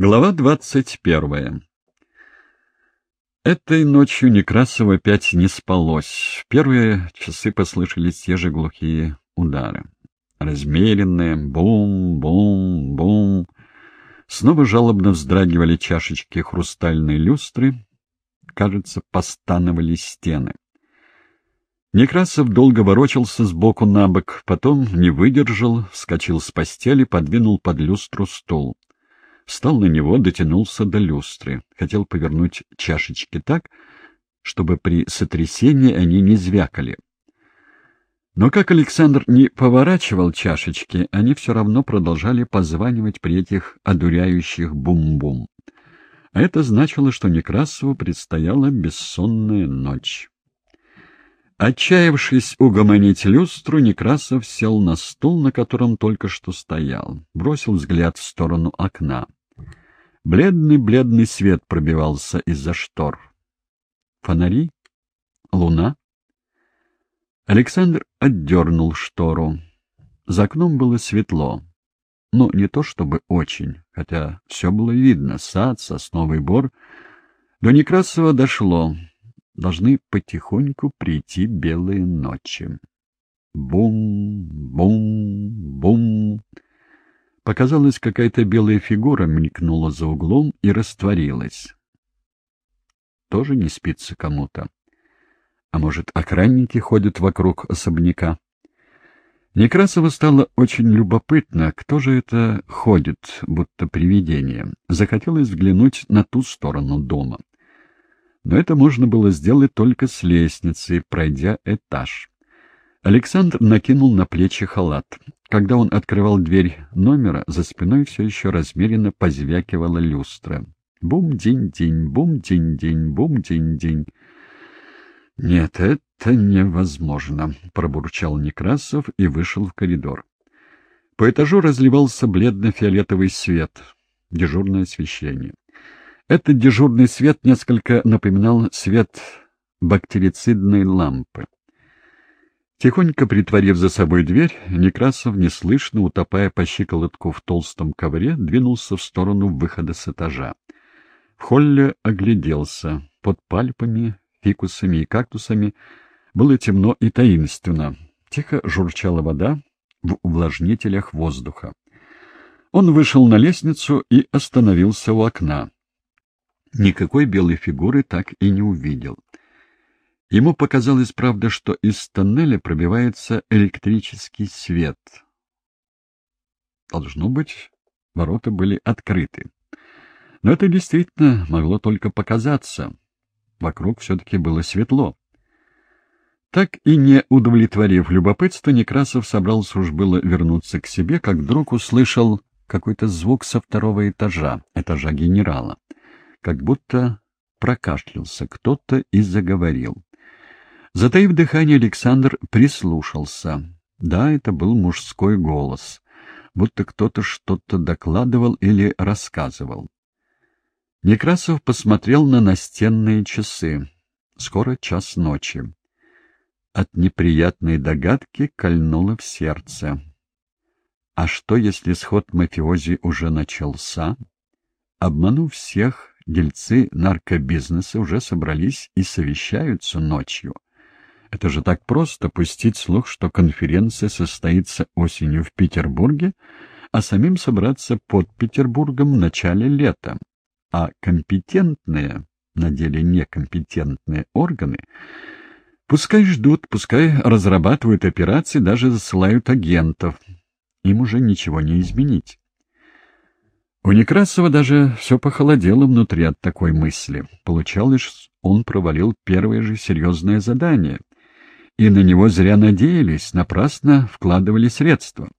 Глава двадцать первая Этой ночью Некрасову опять не спалось. В первые часы послышались те же глухие удары. Размеренные бум-бум-бум. Снова жалобно вздрагивали чашечки хрустальной люстры. Кажется, постановали стены. Некрасов долго ворочался сбоку на бок, потом не выдержал, вскочил с постели, подвинул под люстру стул встал на него, дотянулся до люстры. Хотел повернуть чашечки так, чтобы при сотрясении они не звякали. Но как Александр не поворачивал чашечки, они все равно продолжали позванивать при этих одуряющих бум-бум. А это значило, что Некрасову предстояла бессонная ночь. Отчаявшись угомонить люстру, Некрасов сел на стул, на котором только что стоял, бросил взгляд в сторону окна. Бледный-бледный свет пробивался из-за штор. Фонари? Луна? Александр отдернул штору. За окном было светло. Но не то чтобы очень, хотя все было видно — сад, сосновый бор. До Некрасова дошло. Должны потихоньку прийти белые ночи. Бум, бум, бум. Показалась какая-то белая фигура, мелькнула за углом и растворилась. Тоже не спится кому-то. А может, охранники ходят вокруг особняка? Некрасову стало очень любопытно, кто же это ходит, будто привидение. Захотелось взглянуть на ту сторону дома. Но это можно было сделать только с лестницы, пройдя этаж. Александр накинул на плечи халат. Когда он открывал дверь номера, за спиной все еще размеренно позвякивала люстра. Бум-динь-динь, бум-динь-динь, бум-динь-динь. «Нет, это невозможно», — пробурчал Некрасов и вышел в коридор. По этажу разливался бледно-фиолетовый свет, дежурное освещение. Этот дежурный свет несколько напоминал свет бактерицидной лампы. Тихонько притворив за собой дверь, Некрасов, неслышно утопая по щиколотку в толстом ковре, двинулся в сторону выхода с этажа. В холле огляделся. Под пальпами, фикусами и кактусами было темно и таинственно. Тихо журчала вода в увлажнителях воздуха. Он вышел на лестницу и остановился у окна. Никакой белой фигуры так и не увидел. Ему показалось, правда, что из тоннеля пробивается электрический свет. Должно быть, ворота были открыты. Но это действительно могло только показаться. Вокруг все-таки было светло. Так и не удовлетворив любопытство, Некрасов собрался уж было вернуться к себе, как вдруг услышал какой-то звук со второго этажа, этажа генерала. Как будто прокашлялся кто-то и заговорил. Затаив дыхание, Александр прислушался. Да, это был мужской голос, будто кто-то что-то докладывал или рассказывал. Некрасов посмотрел на настенные часы. Скоро час ночи. От неприятной догадки кольнуло в сердце. А что, если сход мафиози уже начался? Обманув всех, дельцы наркобизнеса уже собрались и совещаются ночью. Это же так просто пустить слух, что конференция состоится осенью в Петербурге, а самим собраться под Петербургом в начале лета. А компетентные, на деле некомпетентные органы, пускай ждут, пускай разрабатывают операции, даже засылают агентов. Им уже ничего не изменить. У Некрасова даже все похолодело внутри от такой мысли. Получалось, он провалил первое же серьезное задание, и на него зря надеялись, напрасно вкладывали средства.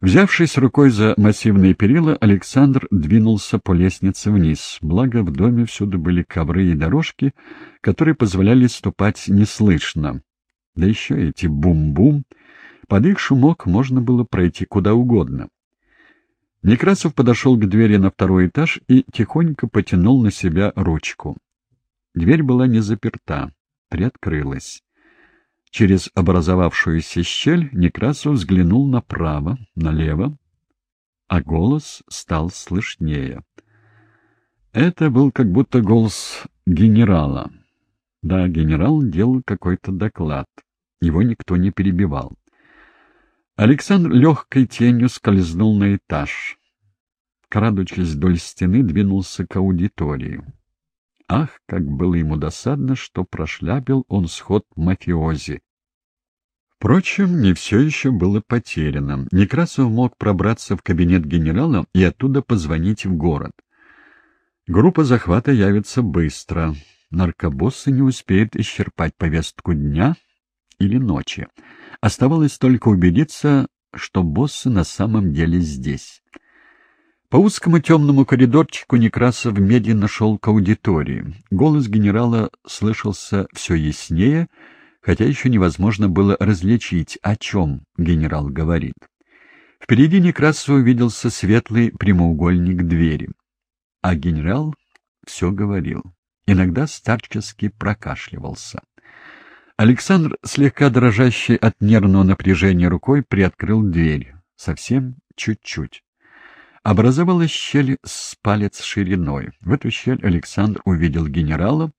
Взявшись рукой за массивные перила, Александр двинулся по лестнице вниз, благо в доме всюду были ковры и дорожки, которые позволяли ступать неслышно. Да еще эти бум-бум. Под их шумок можно было пройти куда угодно. Некрасов подошел к двери на второй этаж и тихонько потянул на себя ручку. Дверь была не заперта, приоткрылась. Через образовавшуюся щель Некрасов взглянул направо, налево, а голос стал слышнее — Это был как будто голос генерала. Да, генерал делал какой-то доклад. Его никто не перебивал. Александр легкой тенью скользнул на этаж. Крадучись вдоль стены, двинулся к аудитории. Ах, как было ему досадно, что прошляпил он сход мафиози. Впрочем, не все еще было потеряно. Некрасов мог пробраться в кабинет генерала и оттуда позвонить в город. Группа захвата явится быстро. Наркобоссы не успеют исчерпать повестку дня или ночи. Оставалось только убедиться, что боссы на самом деле здесь. По узкому темному коридорчику Некрасов медленно шел к аудитории. Голос генерала слышался все яснее, хотя еще невозможно было различить, о чем генерал говорит. Впереди Некрасов увиделся светлый прямоугольник двери. А генерал все говорил. Иногда старчески прокашливался. Александр, слегка дрожащий от нервного напряжения рукой, приоткрыл дверь. Совсем чуть-чуть. Образовалась щель с палец шириной. В эту щель Александр увидел генерала.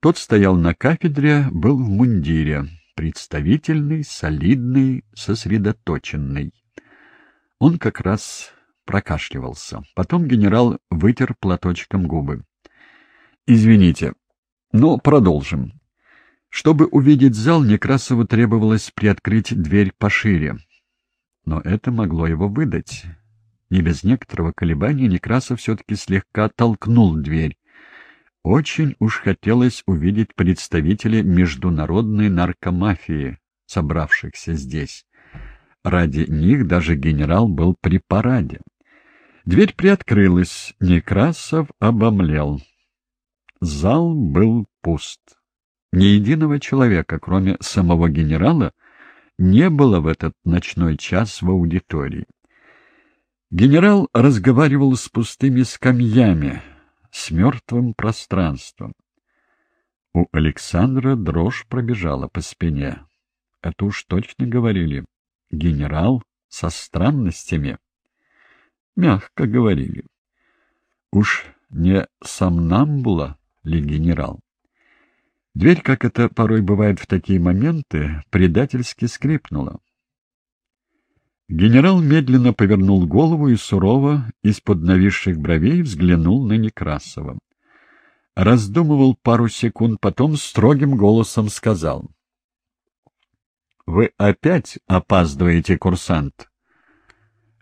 Тот стоял на кафедре, был в мундире. Представительный, солидный, сосредоточенный. Он как раз прокашливался. Потом генерал вытер платочком губы. «Извините, но продолжим». Чтобы увидеть зал, Некрасову требовалось приоткрыть дверь пошире. Но это могло его выдать. Не без некоторого колебания Некрасов все-таки слегка толкнул дверь. Очень уж хотелось увидеть представителей международной наркомафии, собравшихся здесь. Ради них даже генерал был при параде. Дверь приоткрылась, Некрасов обомлел. Зал был пуст. Ни единого человека, кроме самого генерала, не было в этот ночной час в аудитории. Генерал разговаривал с пустыми скамьями, с мертвым пространством. У Александра дрожь пробежала по спине. Это уж точно говорили. Генерал со странностями. Мягко говорили. Уж не сомнамбула ли генерал? Дверь, как это порой бывает в такие моменты, предательски скрипнула. Генерал медленно повернул голову и сурово из-под нависших бровей взглянул на Некрасова. Раздумывал пару секунд, потом строгим голосом сказал. — Вы опять опаздываете, курсант?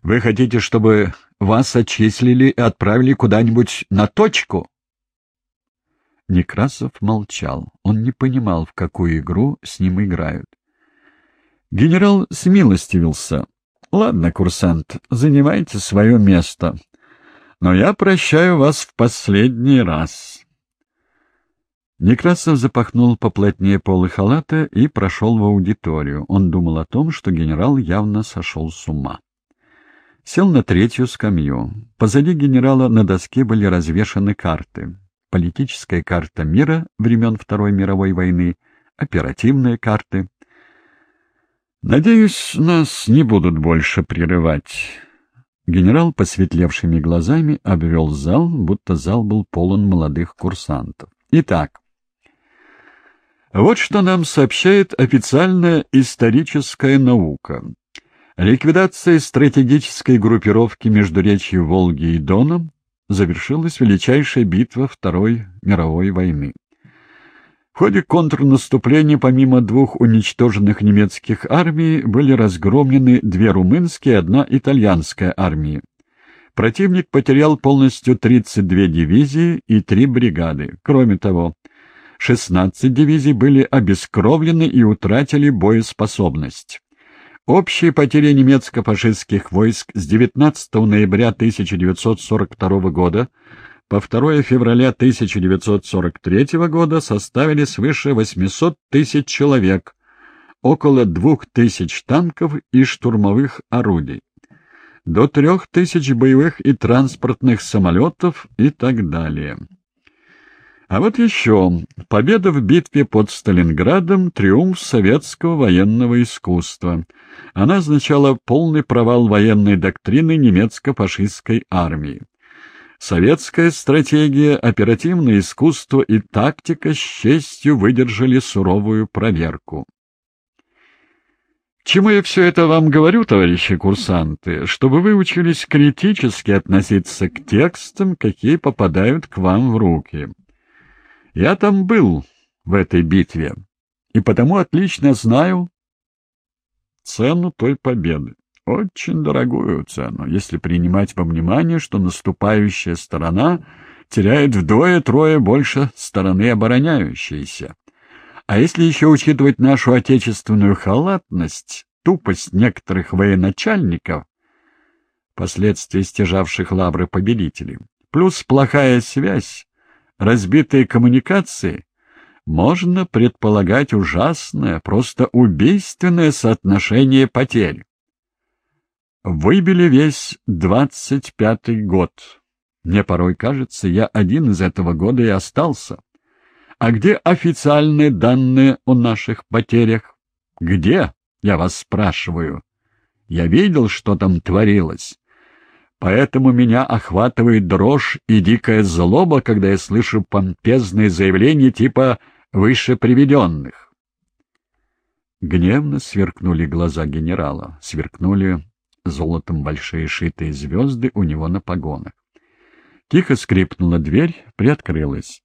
Вы хотите, чтобы вас отчислили и отправили куда-нибудь на точку? Некрасов молчал. Он не понимал, в какую игру с ним играют. Генерал смилостивился. Ладно, курсант, занимайте свое место. Но я прощаю вас в последний раз. Некрасов запахнул поплотнее полы халата и прошел в аудиторию. Он думал о том, что генерал явно сошел с ума. Сел на третью скамью. Позади генерала на доске были развешаны карты. Политическая карта мира времен Второй мировой войны, оперативные карты — «Надеюсь, нас не будут больше прерывать». Генерал посветлевшими глазами обвел зал, будто зал был полон молодых курсантов. «Итак, вот что нам сообщает официальная историческая наука. Ликвидация стратегической группировки между речью Волги и Доном завершилась величайшая битва Второй мировой войны. В ходе контрнаступления помимо двух уничтоженных немецких армий были разгромлены две румынские и одна итальянская армии. Противник потерял полностью 32 дивизии и три бригады. Кроме того, 16 дивизий были обескровлены и утратили боеспособность. Общие потери немецко-фашистских войск с 19 ноября 1942 года по 2 февраля 1943 года составили свыше 800 тысяч человек, около 2000 танков и штурмовых орудий, до 3000 боевых и транспортных самолетов и так далее. А вот еще победа в битве под Сталинградом — триумф советского военного искусства. Она означала полный провал военной доктрины немецко-фашистской армии. Советская стратегия, оперативное искусство и тактика с честью выдержали суровую проверку. Чему я все это вам говорю, товарищи курсанты? Чтобы вы учились критически относиться к текстам, какие попадают к вам в руки. Я там был в этой битве, и потому отлично знаю цену той победы. Очень дорогую цену, если принимать во внимание, что наступающая сторона теряет вдвое-трое больше стороны обороняющейся. А если еще учитывать нашу отечественную халатность, тупость некоторых военачальников, последствия стяжавших лавры победителей, плюс плохая связь, разбитые коммуникации, можно предполагать ужасное, просто убийственное соотношение потерь. Выбили весь двадцать пятый год. Мне порой кажется, я один из этого года и остался. А где официальные данные о наших потерях? Где, я вас спрашиваю? Я видел, что там творилось. Поэтому меня охватывает дрожь и дикая злоба, когда я слышу помпезные заявления типа «выше приведенных». Гневно сверкнули глаза генерала, сверкнули золотом большие шитые звезды у него на погонах. Тихо скрипнула дверь, приоткрылась.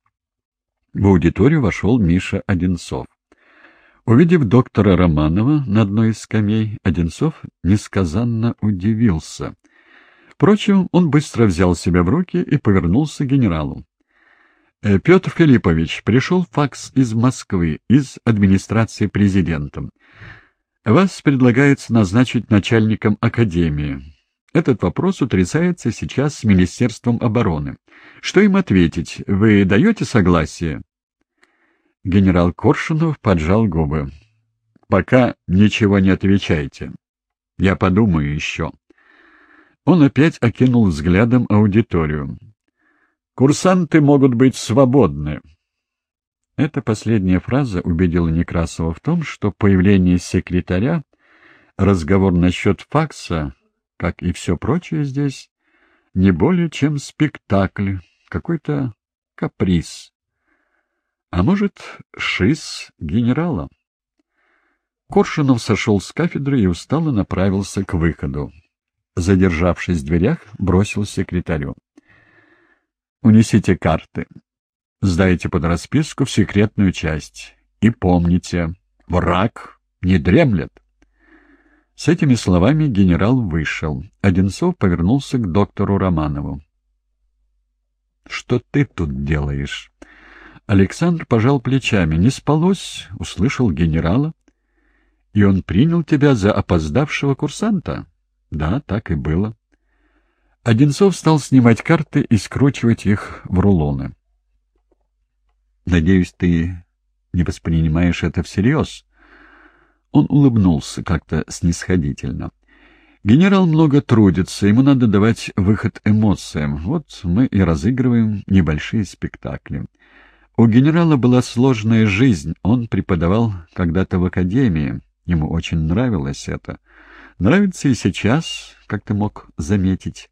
В аудиторию вошел Миша Одинцов. Увидев доктора Романова на одной из скамей, Одинцов несказанно удивился. Впрочем, он быстро взял себя в руки и повернулся к генералу. «Э, «Петр Филиппович, пришел факс из Москвы, из администрации президента. Вас предлагается назначить начальником академии. Этот вопрос утрясается сейчас с Министерством обороны. Что им ответить? Вы даете согласие? Генерал Коршунов поджал губы. Пока ничего не отвечайте. Я подумаю еще. Он опять окинул взглядом аудиторию. Курсанты могут быть свободны. Эта последняя фраза убедила Некрасова в том, что появление секретаря, разговор насчет факса, как и все прочее здесь, не более чем спектакль, какой-то каприз. А может, шиз генерала? Коршунов сошел с кафедры и устало направился к выходу. Задержавшись в дверях, бросил секретарю. «Унесите карты. Сдайте под расписку в секретную часть. И помните, враг не дремлет. С этими словами генерал вышел. Одинцов повернулся к доктору Романову. «Что ты тут делаешь?» Александр пожал плечами. «Не спалось?» — услышал генерала. «И он принял тебя за опоздавшего курсанта?» «Да, так и было». Одинцов стал снимать карты и скручивать их в рулоны. Надеюсь, ты не воспринимаешь это всерьез?» Он улыбнулся как-то снисходительно. «Генерал много трудится, ему надо давать выход эмоциям. Вот мы и разыгрываем небольшие спектакли. У генерала была сложная жизнь, он преподавал когда-то в академии, ему очень нравилось это. Нравится и сейчас, как ты мог заметить».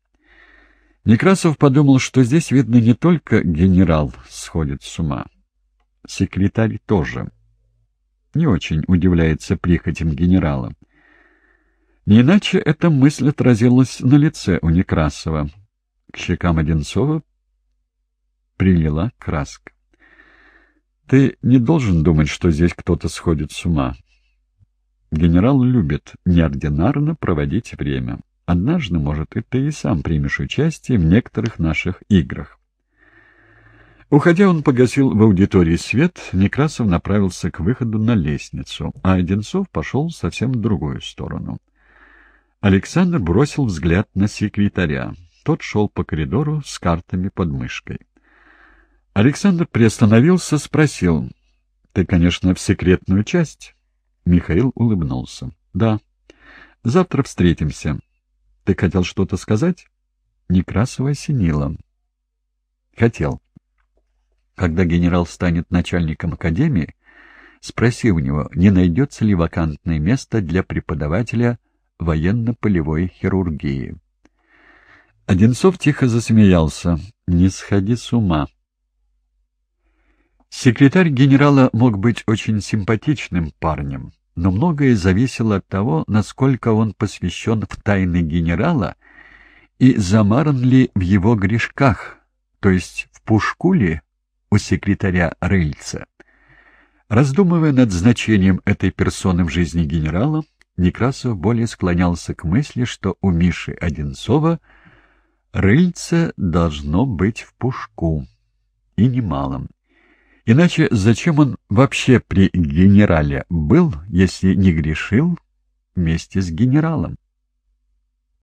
Некрасов подумал, что здесь, видно, не только генерал сходит с ума. Секретарь тоже. Не очень удивляется прихотям генерала. Не иначе эта мысль отразилась на лице у Некрасова. К щекам Одинцова прилила краска. Ты не должен думать, что здесь кто-то сходит с ума. Генерал любит неординарно проводить время. Однажды, может, и ты и сам примешь участие в некоторых наших играх. Уходя, он погасил в аудитории свет, Некрасов направился к выходу на лестницу, а Одинцов пошел совсем в другую сторону. Александр бросил взгляд на секретаря. Тот шел по коридору с картами под мышкой. Александр приостановился, спросил. — Ты, конечно, в секретную часть? Михаил улыбнулся. — Да. Завтра встретимся. Ты хотел что-то сказать? Некрасова осенила. — Хотел. Когда генерал станет начальником академии, спроси у него, не найдется ли вакантное место для преподавателя военно-полевой хирургии. Одинцов тихо засмеялся. «Не сходи с ума». Секретарь генерала мог быть очень симпатичным парнем, но многое зависело от того, насколько он посвящен в тайны генерала и замаран ли в его грешках, то есть в пушку ли у секретаря Рыльца. Раздумывая над значением этой персоны в жизни генерала, Некрасов более склонялся к мысли, что у Миши Одинцова рыльце должно быть в пушку, и немалом. Иначе зачем он вообще при генерале был, если не грешил вместе с генералом?